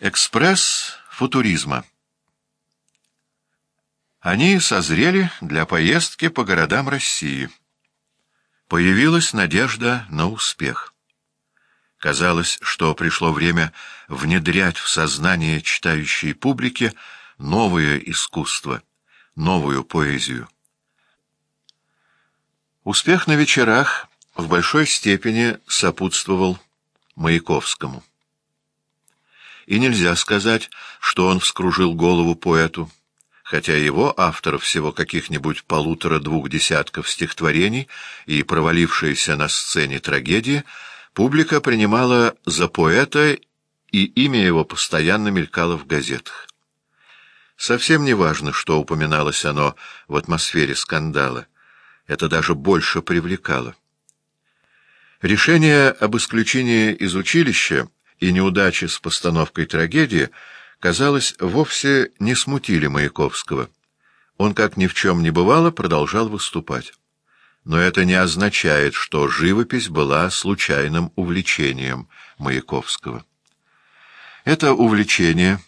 Экспресс футуризма Они созрели для поездки по городам России. Появилась надежда на успех. Казалось, что пришло время внедрять в сознание читающей публики новое искусство, новую поэзию. Успех на вечерах в большой степени сопутствовал Маяковскому. И нельзя сказать, что он вскружил голову поэту, хотя его, автор всего каких-нибудь полутора-двух десятков стихотворений и провалившаяся на сцене трагедии, публика принимала за поэта, и имя его постоянно мелькало в газетах. Совсем не важно, что упоминалось оно в атмосфере скандала. Это даже больше привлекало. Решение об исключении из училища и неудачи с постановкой трагедии, казалось, вовсе не смутили Маяковского. Он, как ни в чем не бывало, продолжал выступать. Но это не означает, что живопись была случайным увлечением Маяковского. Это увлечение,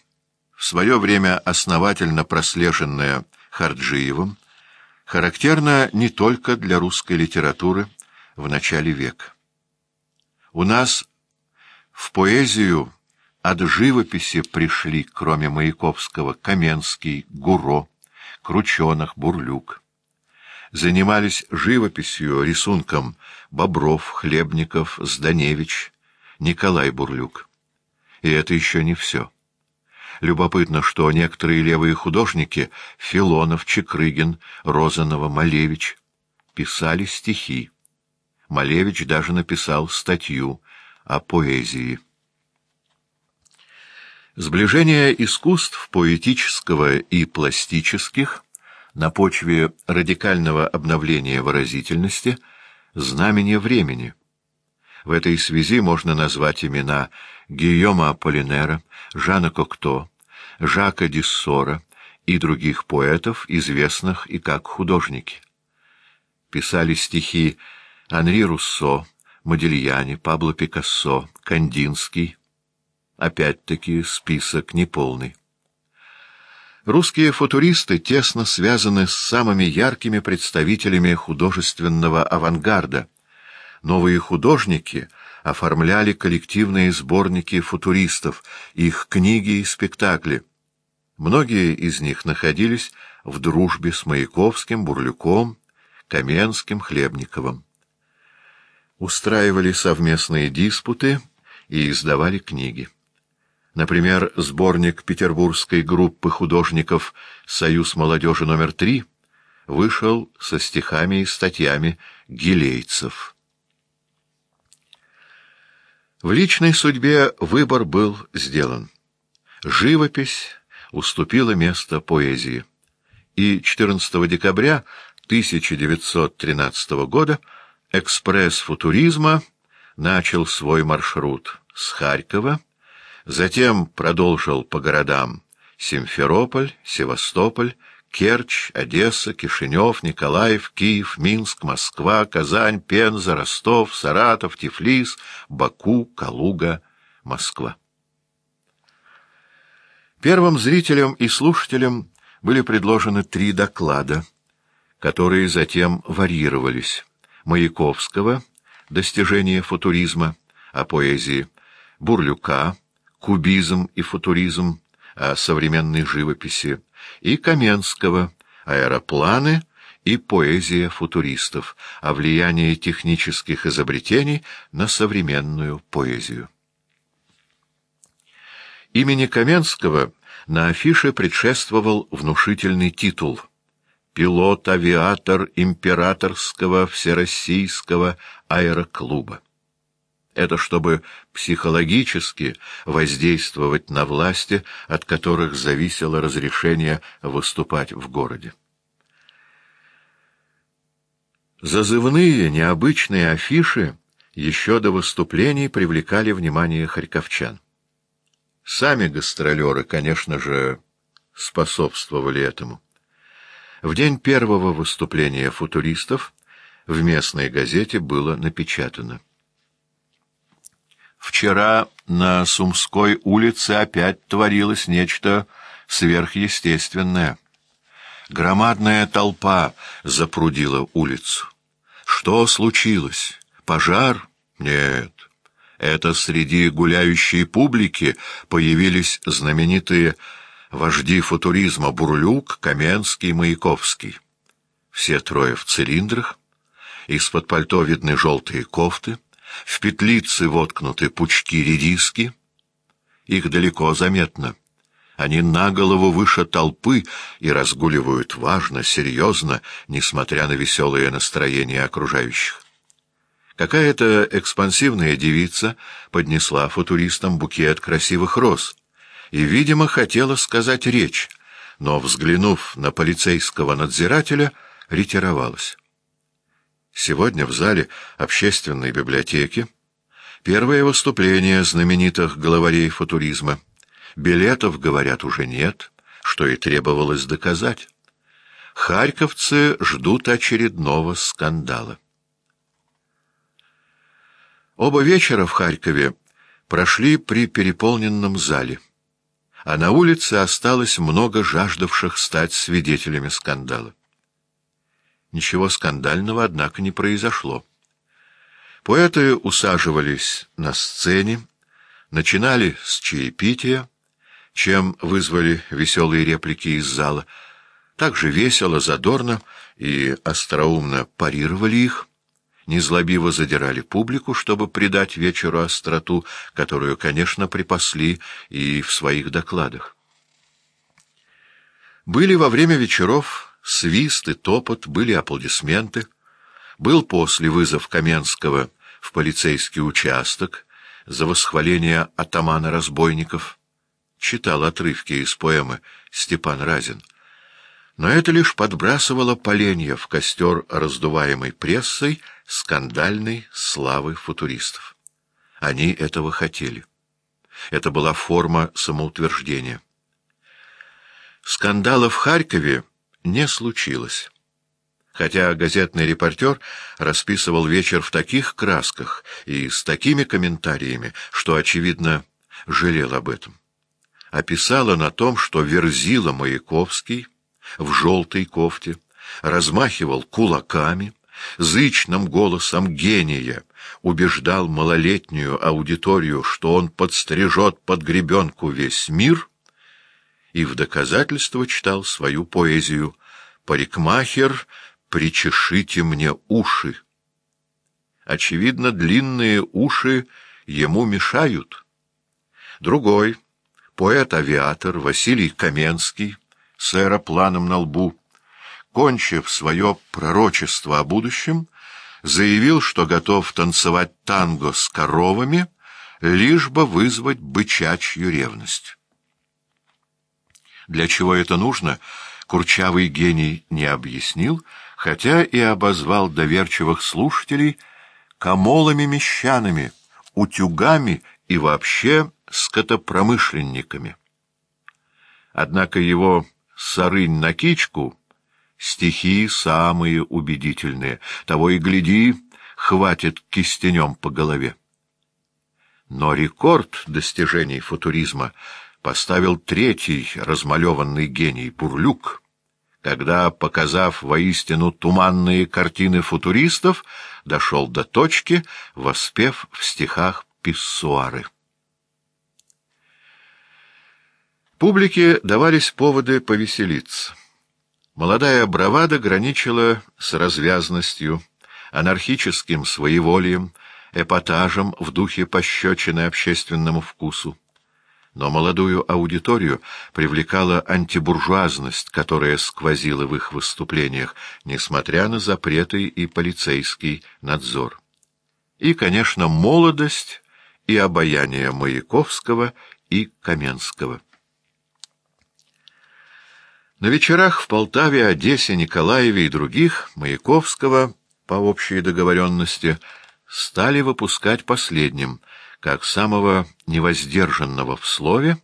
в свое время основательно прослеженное Харджиевым, характерно не только для русской литературы в начале века. У нас в поэзию от живописи пришли, кроме Маяковского, Каменский, Гуро, Крученых, Бурлюк. Занимались живописью, рисунком Бобров, Хлебников, Зданевич, Николай Бурлюк. И это еще не все. Любопытно, что некоторые левые художники — Филонов, Чекрыгин, Розанова, Малевич — писали стихи. Малевич даже написал статью о поэзии. Сближение искусств поэтического и пластических на почве радикального обновления выразительности — знамение времени. В этой связи можно назвать имена Гийома Аполлинера, Жана Кокто, Жака Диссора и других поэтов, известных и как художники. Писали стихи Анри Руссо, Модильяне, Пабло Пикассо, Кандинский. Опять-таки список неполный. Русские футуристы тесно связаны с самыми яркими представителями художественного авангарда. Новые художники оформляли коллективные сборники футуристов, их книги и спектакли. Многие из них находились в дружбе с Маяковским, Бурлюком, Каменским, Хлебниковым устраивали совместные диспуты и издавали книги. Например, сборник петербургской группы художников «Союз молодежи номер три» вышел со стихами и статьями гилейцев. В личной судьбе выбор был сделан. Живопись уступила место поэзии. И 14 декабря 1913 года экспресс футуризма начал свой маршрут с Харькова, затем продолжил по городам Симферополь, Севастополь, Керчь, Одесса, Кишинев, Николаев, Киев, Минск, Москва, Казань, Пенза, Ростов, Саратов, Тифлис, Баку, Калуга, Москва. Первым зрителям и слушателям были предложены три доклада, которые затем варьировались. Маяковского «Достижение футуризма», о поэзии, Бурлюка «Кубизм и футуризм», о современной живописи, и Каменского «Аэропланы» и поэзия футуристов, о влиянии технических изобретений на современную поэзию. Имени Каменского на афише предшествовал внушительный титул — пилот-авиатор императорского всероссийского аэроклуба. Это чтобы психологически воздействовать на власти, от которых зависело разрешение выступать в городе. Зазывные, необычные афиши еще до выступлений привлекали внимание харьковчан. Сами гастролеры, конечно же, способствовали этому. В день первого выступления футуристов в местной газете было напечатано. Вчера на Сумской улице опять творилось нечто сверхъестественное. Громадная толпа запрудила улицу. Что случилось? Пожар? Нет. Это среди гуляющей публики появились знаменитые вожди футуризма Бурлюк, Каменский, Маяковский. Все трое в цилиндрах, из-под пальто видны желтые кофты, в петлицы воткнуты пучки редиски. Их далеко заметно. Они на голову выше толпы и разгуливают важно, серьезно, несмотря на веселое настроение окружающих. Какая-то экспансивная девица поднесла футуристам букет красивых роз и, видимо, хотела сказать речь, но, взглянув на полицейского надзирателя, ретировалась. Сегодня в зале общественной библиотеки первое выступление знаменитых главарей футуризма. Билетов, говорят, уже нет, что и требовалось доказать. Харьковцы ждут очередного скандала. Оба вечера в Харькове прошли при переполненном зале, а на улице осталось много жаждавших стать свидетелями скандала. Ничего скандального, однако, не произошло. Поэты усаживались на сцене, начинали с чаепития, чем вызвали веселые реплики из зала, также весело, задорно и остроумно парировали их, незлобиво задирали публику, чтобы придать вечеру остроту, которую, конечно, припасли и в своих докладах. Были во время вечеров свист и топот, были аплодисменты. Был после вызов Каменского в полицейский участок за восхваление атамана разбойников. Читал отрывки из поэмы Степан Разин. Но это лишь подбрасывало поленья в костер, раздуваемый прессой, скандальной славы футуристов. Они этого хотели. Это была форма самоутверждения. Скандала в Харькове не случилось. Хотя газетный репортер расписывал вечер в таких красках и с такими комментариями, что, очевидно, жалел об этом. Описала на том, что Верзила Маяковский в желтой кофте размахивал кулаками, зычным голосом гения убеждал малолетнюю аудиторию, что он подстрижет под гребенку весь мир — и в доказательство читал свою поэзию «Парикмахер, причешите мне уши». Очевидно, длинные уши ему мешают. Другой, поэт-авиатор Василий Каменский, с аэропланом на лбу, кончив свое пророчество о будущем, заявил, что готов танцевать танго с коровами, лишь бы вызвать бычачью ревность. Для чего это нужно, курчавый гений не объяснил, хотя и обозвал доверчивых слушателей комолами-мещанами, утюгами и вообще скотопромышленниками. Однако его «сарынь на кичку» стихи самые убедительные, того и гляди, хватит кистенем по голове. Но рекорд достижений футуризма — поставил третий размалеванный гений Бурлюк, когда, показав воистину туманные картины футуристов, дошел до точки, воспев в стихах писсуары. Публике давались поводы повеселиться. Молодая бравада граничила с развязностью, анархическим своеволием, эпатажем в духе пощечины общественному вкусу но молодую аудиторию привлекала антибуржуазность, которая сквозила в их выступлениях, несмотря на запреты и полицейский надзор. И, конечно, молодость и обаяние Маяковского и Каменского. На вечерах в Полтаве, Одессе, Николаеве и других Маяковского, по общей договоренности, стали выпускать последним — как самого невоздержанного в слове,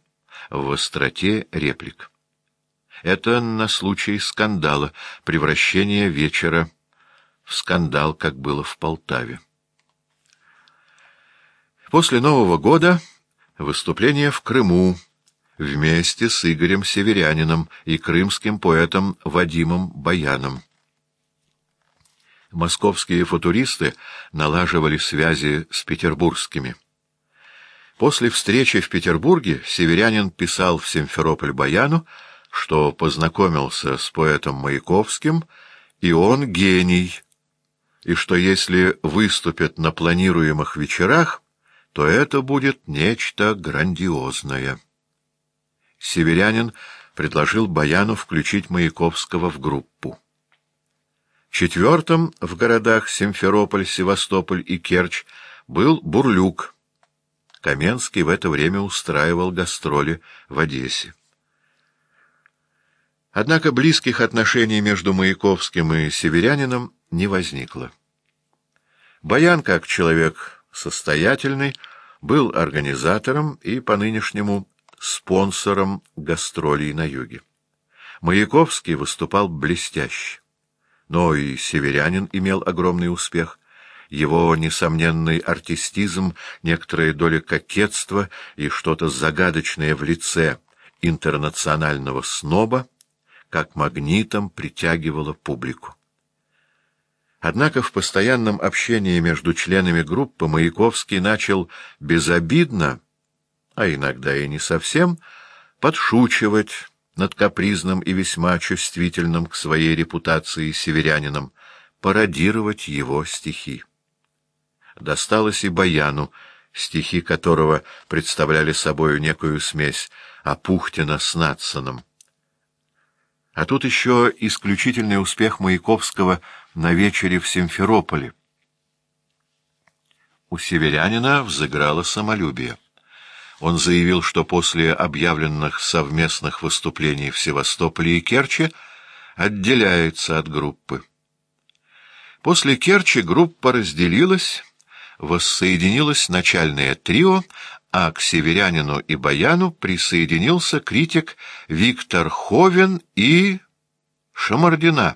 в остроте реплик. Это на случай скандала, превращения вечера в скандал, как было в Полтаве. После Нового года выступление в Крыму вместе с Игорем Северянином и крымским поэтом Вадимом Баяном. Московские футуристы налаживали связи с петербургскими. После встречи в Петербурге северянин писал в Симферополь Баяну, что познакомился с поэтом Маяковским, и он гений, и что если выступит на планируемых вечерах, то это будет нечто грандиозное. Северянин предложил Баяну включить Маяковского в группу. Четвертым в городах Симферополь, Севастополь и Керчь был Бурлюк. Каменский в это время устраивал гастроли в Одессе. Однако близких отношений между Маяковским и северянином не возникло. Баян, как человек состоятельный, был организатором и по нынешнему спонсором гастролей на юге. Маяковский выступал блестяще. Но и северянин имел огромный успех. Его несомненный артистизм, некоторая доля кокетства и что-то загадочное в лице интернационального сноба, как магнитом притягивало публику. Однако в постоянном общении между членами группы Маяковский начал безобидно, а иногда и не совсем, подшучивать над капризным и весьма чувствительным к своей репутации северянином, пародировать его стихи. Досталось и Баяну, стихи которого представляли собою некую смесь Апухтина с Натсоном. А тут еще исключительный успех Маяковского на вечере в Симферополе. У северянина взыграло самолюбие. Он заявил, что после объявленных совместных выступлений в Севастополе и Керчи отделяется от группы. После Керчи группа разделилась, воссоединилось начальное трио, а к северянину и баяну присоединился критик Виктор Ховен и Шамардина,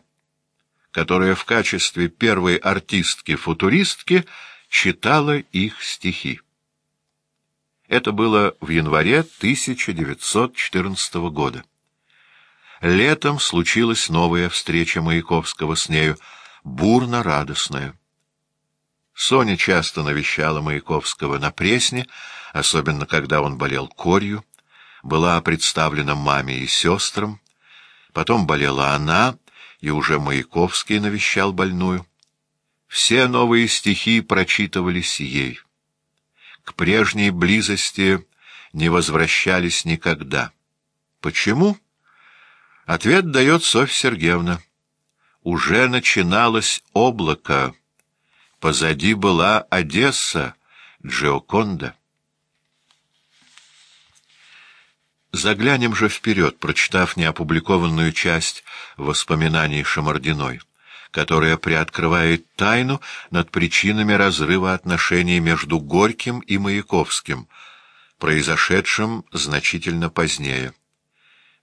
которая в качестве первой артистки-футуристки читала их стихи. Это было в январе 1914 года. Летом случилась новая встреча Маяковского с нею, бурно-радостная. Соня часто навещала Маяковского на Пресне, особенно когда он болел корью, была представлена маме и сестрам, потом болела она, и уже Маяковский навещал больную. Все новые стихи прочитывались ей к прежней близости не возвращались никогда. Почему? Ответ дает Софья Сергеевна. Уже начиналось облако. Позади была Одесса, Джиоконда. Заглянем же вперед, прочитав неопубликованную часть воспоминаний Шамардиной которая приоткрывает тайну над причинами разрыва отношений между Горьким и Маяковским, произошедшим значительно позднее.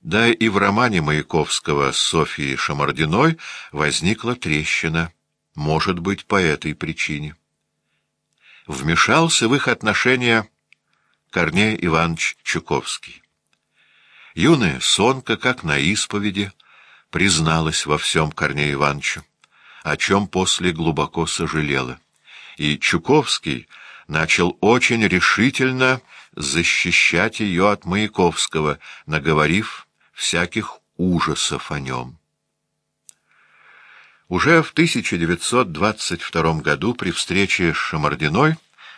Да и в романе Маяковского с Софией Шамардиной возникла трещина, может быть, по этой причине. Вмешался в их отношения Корней Иванович Чуковский. Юная Сонка, как на исповеди, призналась во всем Корнею Ивановичу о чем после глубоко сожалела. И Чуковский начал очень решительно защищать ее от Маяковского, наговорив всяких ужасов о нем. Уже в 1922 году при встрече с Шамардиной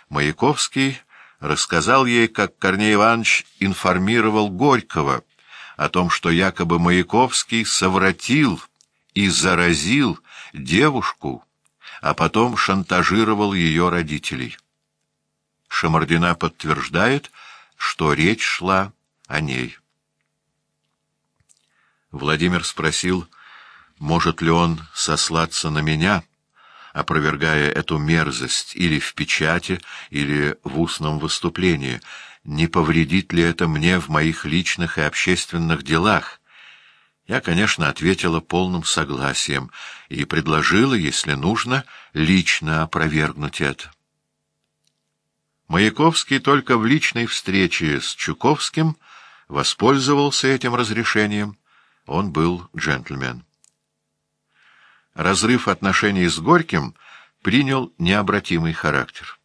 Маяковский рассказал ей, как Корней Иванович информировал Горького о том, что якобы Маяковский совратил и заразил девушку, а потом шантажировал ее родителей. Шамардина подтверждает, что речь шла о ней. Владимир спросил, может ли он сослаться на меня, опровергая эту мерзость или в печати, или в устном выступлении, не повредит ли это мне в моих личных и общественных делах, я, конечно, ответила полным согласием и предложила, если нужно, лично опровергнуть это. Маяковский только в личной встрече с Чуковским воспользовался этим разрешением. Он был джентльмен. Разрыв отношений с Горьким принял необратимый характер.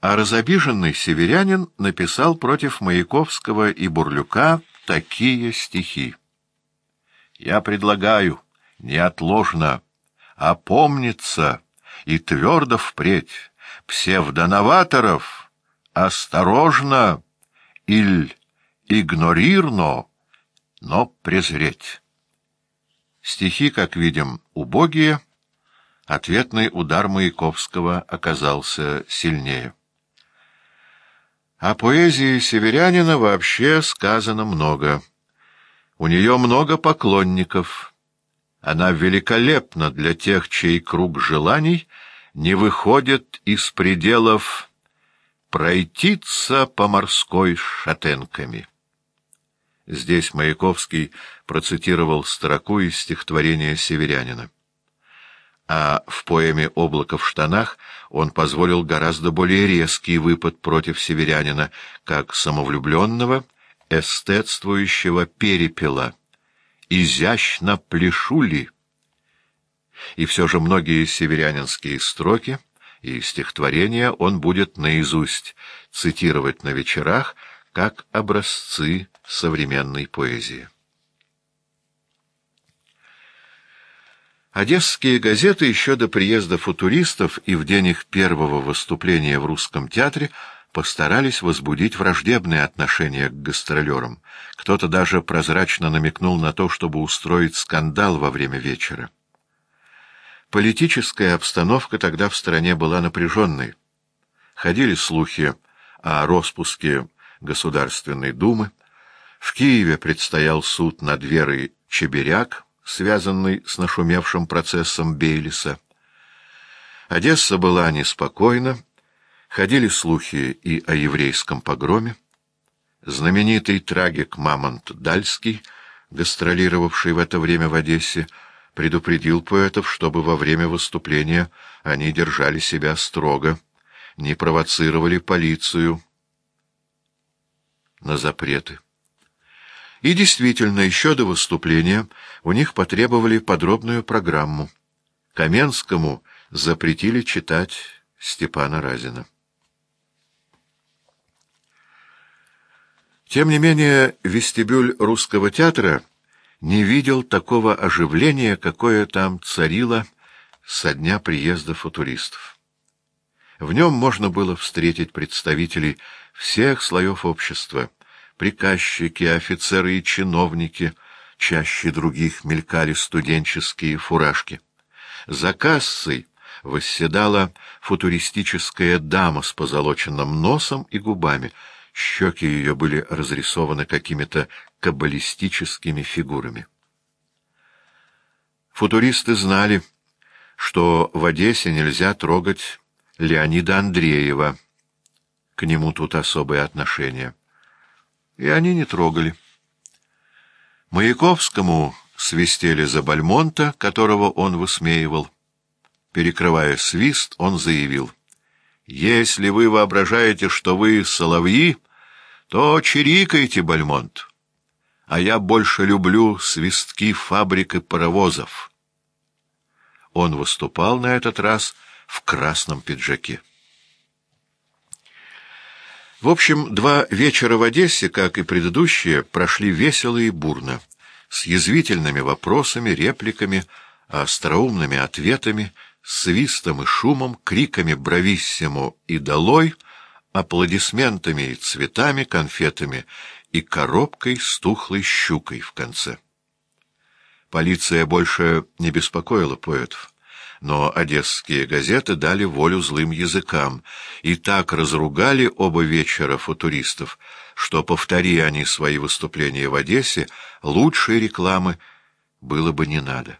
А разобиженный северянин написал против Маяковского и Бурлюка такие стихи. «Я предлагаю неотложно опомниться и твердо впредь псевдоноваторов осторожно иль игнорирно, но презреть». Стихи, как видим, убогие, ответный удар Маяковского оказался сильнее. О поэзии северянина вообще сказано много. У нее много поклонников. Она великолепна для тех, чей круг желаний не выходит из пределов пройтиться по морской шатенками. Здесь Маяковский процитировал строку из стихотворения северянина а в поэме «Облако в штанах» он позволил гораздо более резкий выпад против северянина, как самовлюбленного, эстетствующего перепела. «Изящно пляшули!» И все же многие северянинские строки и стихотворения он будет наизусть цитировать на вечерах, как образцы современной поэзии. Одесские газеты еще до приезда футуристов и в день их первого выступления в русском театре постарались возбудить враждебные отношения к гастролерам. Кто-то даже прозрачно намекнул на то, чтобы устроить скандал во время вечера. Политическая обстановка тогда в стране была напряженной. Ходили слухи о распуске Государственной Думы. В Киеве предстоял суд над Верой Чеберяк, связанный с нашумевшим процессом Бейлиса. Одесса была неспокойна, ходили слухи и о еврейском погроме. Знаменитый трагик Мамонт Дальский, гастролировавший в это время в Одессе, предупредил поэтов, чтобы во время выступления они держали себя строго, не провоцировали полицию на запреты. И действительно, еще до выступления у них потребовали подробную программу. Каменскому запретили читать Степана Разина. Тем не менее, вестибюль русского театра не видел такого оживления, какое там царило со дня приезда футуристов. В нем можно было встретить представителей всех слоев общества — приказчики, офицеры и чиновники, чаще других мелькали студенческие фуражки. За кассой восседала футуристическая дама с позолоченным носом и губами. Щеки ее были разрисованы какими-то каббалистическими фигурами. Футуристы знали, что в Одессе нельзя трогать Леонида Андреева. К нему тут особое отношение и они не трогали. Маяковскому свистели за Бальмонта, которого он высмеивал. Перекрывая свист, он заявил, «Если вы воображаете, что вы соловьи, то чирикайте, Бальмонт, а я больше люблю свистки фабрик и паровозов». Он выступал на этот раз в красном пиджаке. В общем, два вечера в Одессе, как и предыдущие, прошли весело и бурно, с язвительными вопросами, репликами, остроумными ответами, свистом и шумом, криками «Брависсимо» и «Долой», аплодисментами и цветами, конфетами и коробкой с тухлой щукой в конце. Полиция больше не беспокоила поэтов но одесские газеты дали волю злым языкам и так разругали оба вечера футуристов, что, повтори они свои выступления в Одессе, лучшей рекламы было бы не надо.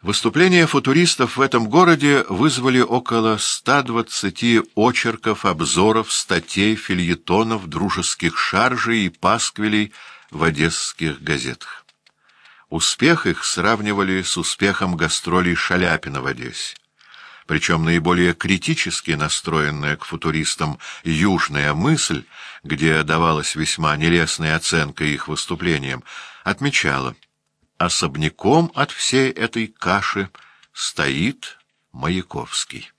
Выступления футуристов в этом городе вызвали около 120 очерков, обзоров, статей, фильетонов, дружеских шаржей и пасквилей в одесских газетах. Успех их сравнивали с успехом гастролей Шаляпина в Одессе. Причем наиболее критически настроенная к футуристам «Южная мысль», где давалась весьма нелестная оценка их выступлениям, отмечала, особняком от всей этой каши стоит Маяковский.